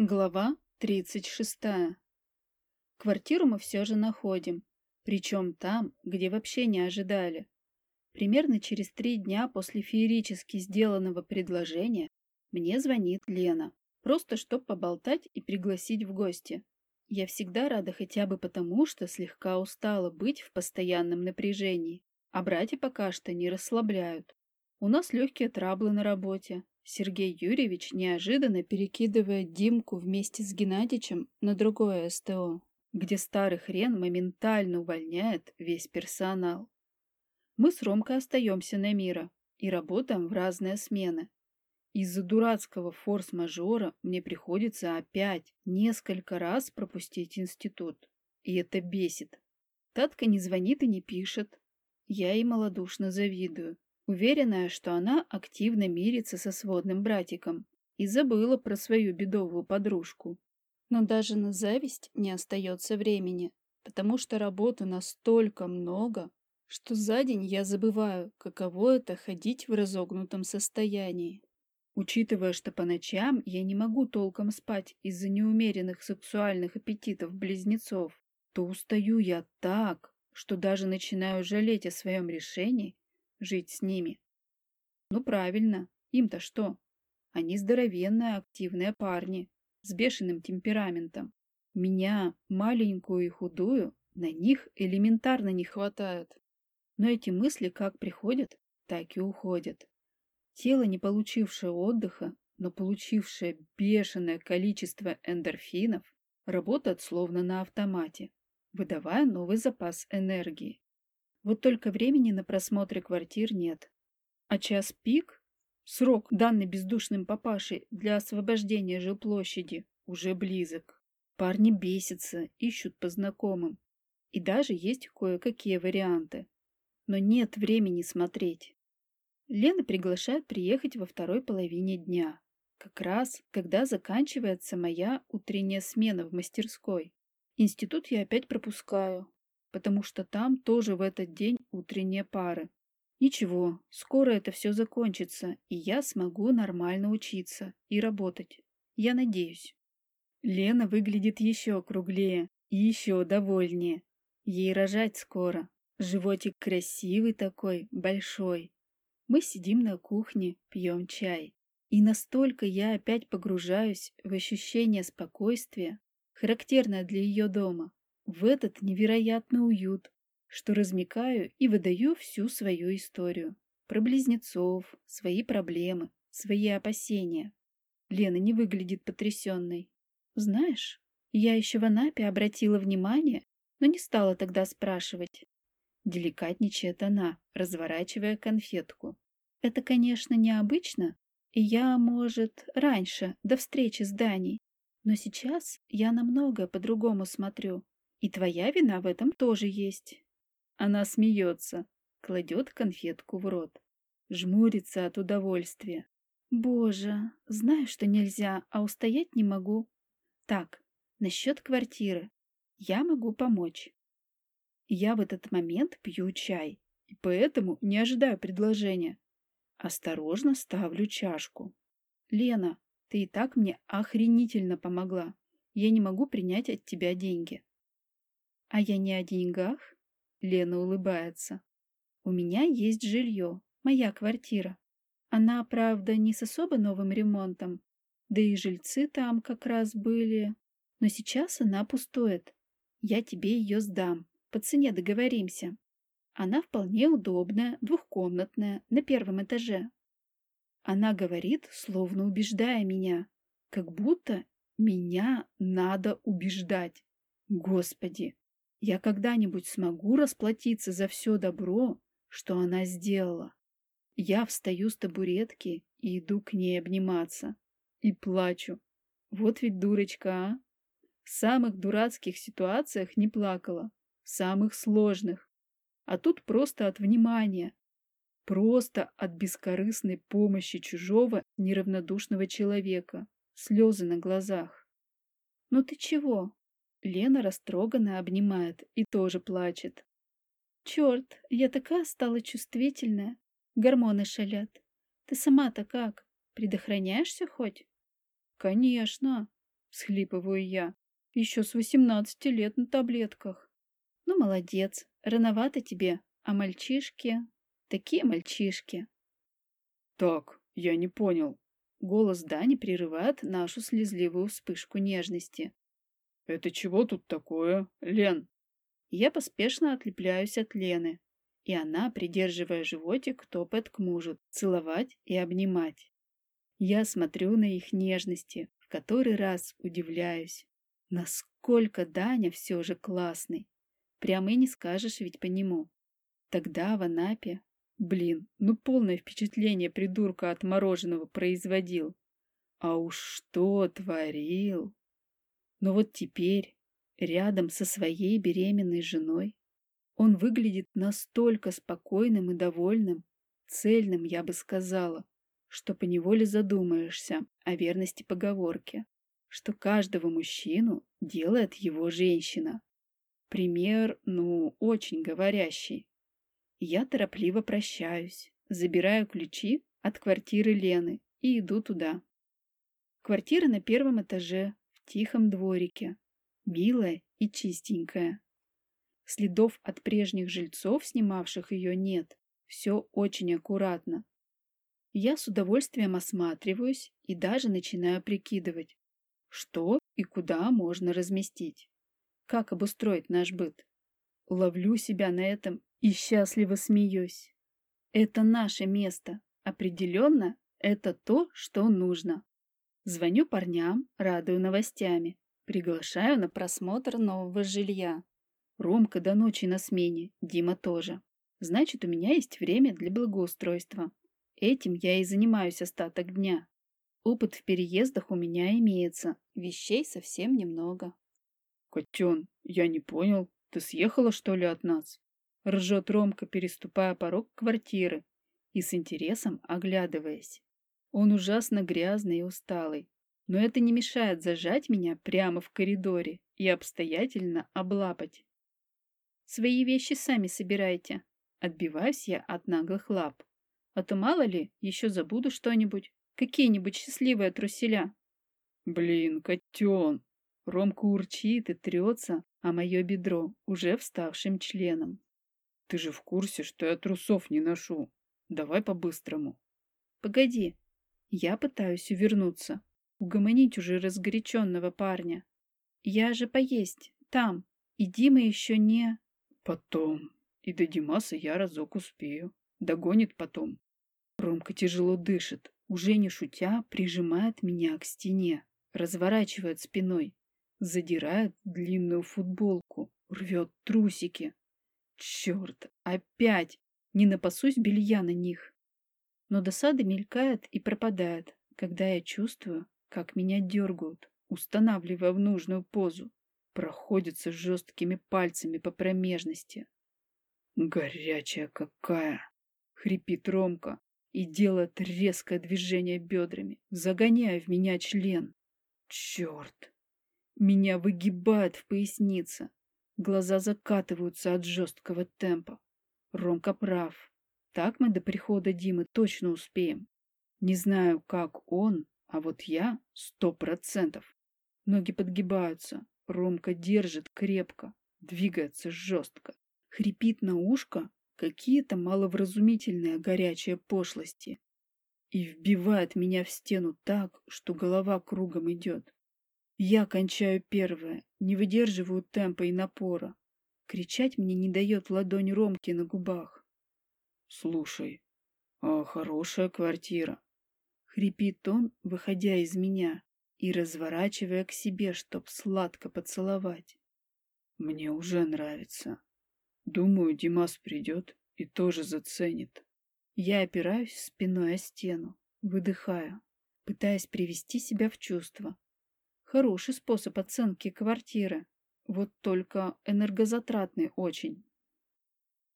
Глава 36. Квартиру мы все же находим, причем там, где вообще не ожидали. Примерно через три дня после феерически сделанного предложения мне звонит Лена, просто чтоб поболтать и пригласить в гости. Я всегда рада хотя бы потому, что слегка устала быть в постоянном напряжении, а братья пока что не расслабляют. У нас легкие траблы на работе, Сергей Юрьевич неожиданно перекидывает Димку вместе с Геннадичем на другое СТО, где старый хрен моментально увольняет весь персонал. Мы с Ромкой остаемся на мира и работаем в разные смены. Из-за дурацкого форс-мажора мне приходится опять несколько раз пропустить институт. И это бесит. Татка не звонит и не пишет. Я ей малодушно завидую уверенная, что она активно мирится со сводным братиком и забыла про свою бедовую подружку. Но даже на зависть не остается времени, потому что работы настолько много, что за день я забываю, каково это ходить в разогнутом состоянии. Учитывая, что по ночам я не могу толком спать из-за неумеренных сексуальных аппетитов близнецов, то устаю я так, что даже начинаю жалеть о своем решении жить с ними. Ну правильно, им-то что? Они здоровенные, активные парни, с бешеным темпераментом. Меня, маленькую и худую, на них элементарно не хватает. Но эти мысли как приходят, так и уходят. Тело, не получившее отдыха, но получившее бешеное количество эндорфинов, работает словно на автомате, выдавая новый запас энергии. Вот только времени на просмотры квартир нет. А час пик, срок, данный бездушным папашей для освобождения жилплощади, уже близок. Парни бесятся, ищут по знакомым. И даже есть кое-какие варианты. Но нет времени смотреть. Лена приглашает приехать во второй половине дня. Как раз, когда заканчивается моя утренняя смена в мастерской. Институт я опять пропускаю, потому что там тоже в этот день утренние пары. Ничего, скоро это все закончится, и я смогу нормально учиться и работать. Я надеюсь. Лена выглядит еще круглее и еще довольнее. Ей рожать скоро. Животик красивый такой, большой. Мы сидим на кухне, пьем чай. И настолько я опять погружаюсь в ощущение спокойствия, характерное для ее дома, в этот невероятный уют, что размекаю и выдаю всю свою историю. Про близнецов, свои проблемы, свои опасения. Лена не выглядит потрясенной. Знаешь, я еще в Анапе обратила внимание, но не стала тогда спрашивать. Деликатничает она, разворачивая конфетку. Это, конечно, необычно, и я, может, раньше, до встречи с Даней, но сейчас я на многое по-другому смотрю. И твоя вина в этом тоже есть. Она смеется, кладет конфетку в рот, жмурится от удовольствия. Боже, знаю, что нельзя, а устоять не могу. Так, насчет квартиры. Я могу помочь. Я в этот момент пью чай, и поэтому не ожидаю предложения. Осторожно ставлю чашку. Лена, ты и так мне охренительно помогла. Я не могу принять от тебя деньги. А я не о деньгах? Лена улыбается. У меня есть жилье, моя квартира. Она, правда, не с особо новым ремонтом, да и жильцы там как раз были. Но сейчас она пустует. Я тебе ее сдам, по цене договоримся. Она вполне удобная, двухкомнатная, на первом этаже. Она говорит, словно убеждая меня, как будто меня надо убеждать. Господи, я когда-нибудь смогу расплатиться за все добро, что она сделала. Я встаю с табуретки и иду к ней обниматься. И плачу. Вот ведь дурочка, а? В самых дурацких ситуациях не плакала. В самых сложных. А тут просто от внимания. Просто от бескорыстной помощи чужого неравнодушного человека. Слезы на глазах. «Ну ты чего?» Лена растроганно обнимает и тоже плачет. Черт, я такая стала чувствительная. Гормоны шалят. Ты сама-то как? Предохраняешься хоть? Конечно. — всхлипываю я. «Еще с восемнадцати лет на таблетках». «Ну, молодец. Рановато тебе. А мальчишки... Такие мальчишки». «Так, я не понял». Голос Дани прерывает нашу слезливую вспышку нежности. «Это чего тут такое, Лен?» Я поспешно отлепляюсь от Лены, и она, придерживая животик, топает к мужу, целовать и обнимать. Я смотрю на их нежности, в который раз удивляюсь. Насколько Даня все же классный. Прямо и не скажешь ведь по нему. Тогда в Анапе, блин, ну полное впечатление придурка от мороженого производил. А уж что творил. Но вот теперь, рядом со своей беременной женой, он выглядит настолько спокойным и довольным, цельным, я бы сказала, что поневоле задумаешься о верности поговорки, что каждого мужчину делает его женщина. Пример, ну, очень говорящий. Я торопливо прощаюсь, забираю ключи от квартиры Лены и иду туда. Квартира на первом этаже, тихом дворике, милая и чистенькая. Следов от прежних жильцов, снимавших ее, нет. Все очень аккуратно. Я с удовольствием осматриваюсь и даже начинаю прикидывать, что и куда можно разместить. Как обустроить наш быт? Ловлю себя на этом и счастливо смеюсь. Это наше место. Определенно, это то, что нужно. Звоню парням, радую новостями. Приглашаю на просмотр нового жилья. Ромка до ночи на смене, Дима тоже. Значит, у меня есть время для благоустройства. Этим я и занимаюсь остаток дня. Опыт в переездах у меня имеется, вещей совсем немного. «Котен, я не понял, ты съехала, что ли, от нас?» Ржет Ромка, переступая порог квартиры и с интересом оглядываясь. Он ужасно грязный и усталый, но это не мешает зажать меня прямо в коридоре и обстоятельно облапать. «Свои вещи сами собирайте», — отбиваюсь я от наглых лап. «А то мало ли, еще забуду что-нибудь, какие-нибудь счастливые труселя». «Блин, котен!» Ромка урчит и трется, а мое бедро уже вставшим членом. Ты же в курсе, что я трусов не ношу. Давай по-быстрому. Погоди. Я пытаюсь увернуться, угомонить уже разгоряченного парня. Я же поесть, там, и Дима еще не... Потом. И до Димаса я разок успею. Догонит потом. Ромка тяжело дышит, уже не шутя, прижимает меня к стене, разворачивает спиной, задирает длинную футболку, рвет трусики. Черт, опять! Не напасусь белья на них. Но досада мелькает и пропадает, когда я чувствую, как меня дергают, устанавливая в нужную позу, проходятся жесткими пальцами по промежности. «Горячая какая!» — хрипит Ромка и делает резкое движение бедрами, загоняя в меня член. «Черт!» Меня выгибает в пояснице. Глаза закатываются от жесткого темпа. Ромка прав. Так мы до прихода Димы точно успеем. Не знаю, как он, а вот я сто процентов. Ноги подгибаются. Ромка держит крепко, двигается жестко. Хрипит на ушко какие-то маловразумительные горячие пошлости. И вбивает меня в стену так, что голова кругом идет. Я кончаю первое, не выдерживаю темпа и напора. Кричать мне не дает ладонь Ромки на губах. «Слушай, а хорошая квартира», — хрипит он, выходя из меня и разворачивая к себе, чтоб сладко поцеловать. «Мне уже нравится. Думаю, Димас придет и тоже заценит». Я опираюсь спиной о стену, выдыхаю, пытаясь привести себя в чувство, Хороший способ оценки квартиры. Вот только энергозатратный очень.